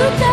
you got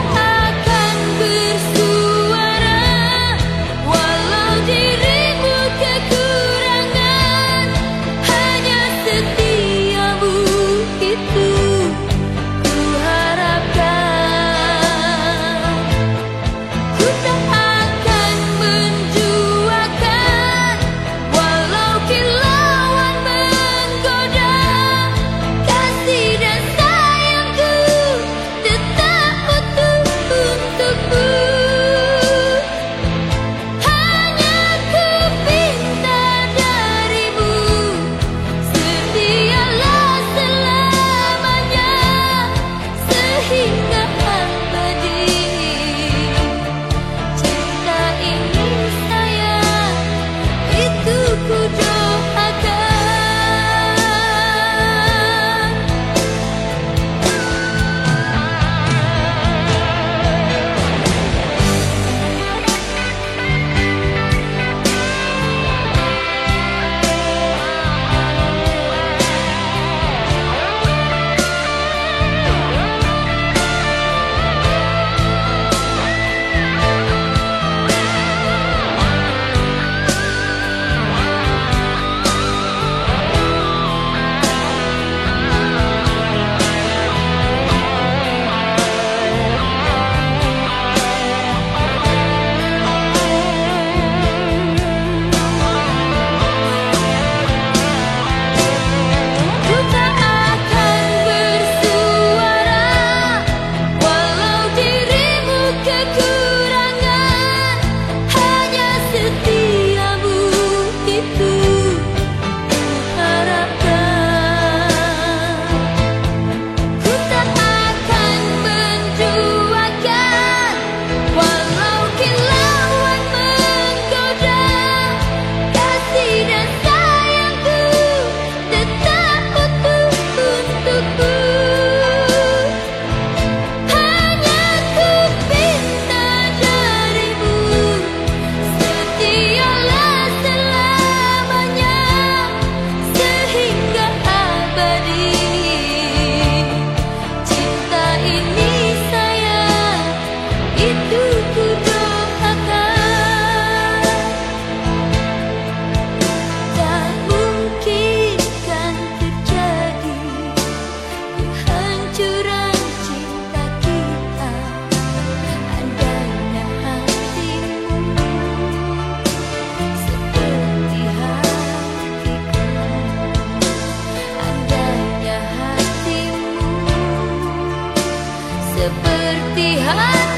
seperti hati